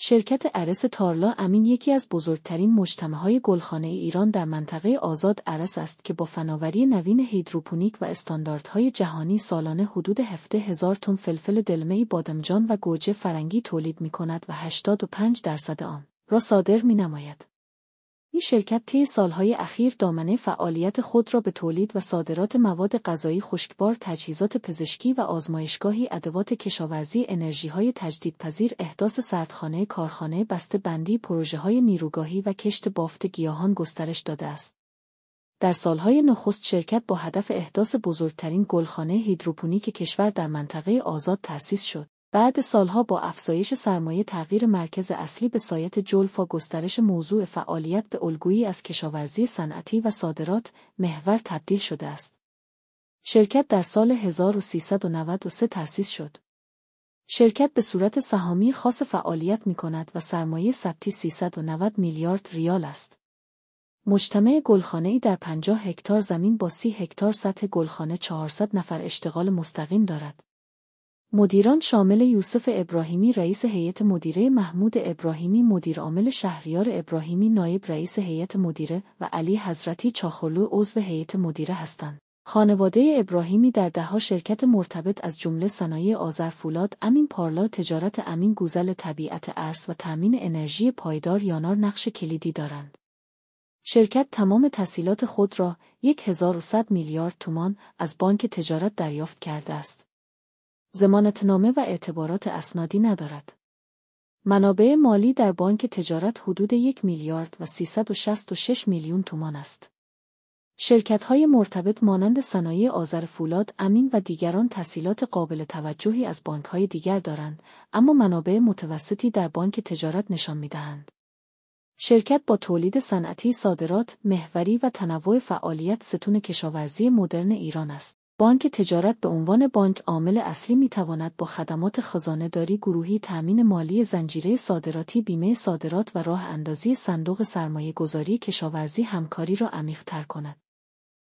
شرکت ارس تارلا امین یکی از بزرگترین مجتمعهای گلخانه ایران در منطقه آزاد ارس است که با فناوری نوین هیدروپونیک و استانداردهای جهانی سالانه حدود 17 هزار تن فلفل دلمه بادمجان و گوجه فرنگی تولید می کند و 85 درصد آن را صادر می نماید. این شرکت طی سالهای اخیر دامنه فعالیت خود را به تولید و صادرات مواد غذایی خشکبار، تجهیزات پزشکی و آزمایشگاهی ادوات کشاورزی انرژیهای تجدیدپذیر، احداث سردخانه، کارخانه، بسته بندی، های نیروگاهی و کشت بافت گیاهان گسترش داده است. در سالهای نخست شرکت با هدف احداث بزرگترین گلخانه هیدروپونیک کشور در منطقه آزاد تأسیس شد. بعد سالها با افزایش سرمایه تغییر مرکز اصلی به سایت جولف و گسترش موضوع فعالیت به الگویی از کشاورزی صنعتی و صادرات محور تبدیل شده است. شرکت در سال 1393 تأسیس شد. شرکت به صورت سهامی خاص فعالیت می کند و سرمایه ثبتی 390 میلیارد ریال است. مجتمع گلخانه‌ای در 50 هکتار زمین با 30 هکتار سطح گلخانه 400 نفر اشتغال مستقیم دارد. مدیران شامل یوسف ابراهیمی رئیس هیئت مدیره محمود ابراهیمی مدیر عامل شهریار ابراهیمی نایب رئیس هیئت مدیره و علی حضرتی چاخلو عضو هیئت مدیره هستند. خانواده ابراهیمی در دهها شرکت مرتبط از جمله صنایع آذرفولاد، امین پارلا، تجارت امین گوزل طبیعت ارس و تأمین انرژی پایدار یانار نقش کلیدی دارند. شرکت تمام تحصیلات خود را 1100 میلیارد تومان از بانک تجارت دریافت کرده است. زمانتنامه و اعتبارات اسنادی ندارد. منابع مالی در بانک تجارت حدود یک میلیارد و 366 میلیون تومان است. شرکت های مرتبط مانند صنایع آذر فولاد، امین و دیگران تحصیلات قابل توجهی از بانک های دیگر دارند، اما منابع متوسطی در بانک تجارت نشان می دهند. شرکت با تولید صنعتی صادرات، محوری و تنوع فعالیت ستون کشاورزی مدرن ایران است. بانک تجارت به عنوان بانک عامل اصلی می تواند با خدمات خزانه داری گروهی تأمین مالی زنجیره صادراتی بیمه صادرات و راه اندازی صندوق سرمایه گذاری کشاورزی همکاری را عمیق تر کند.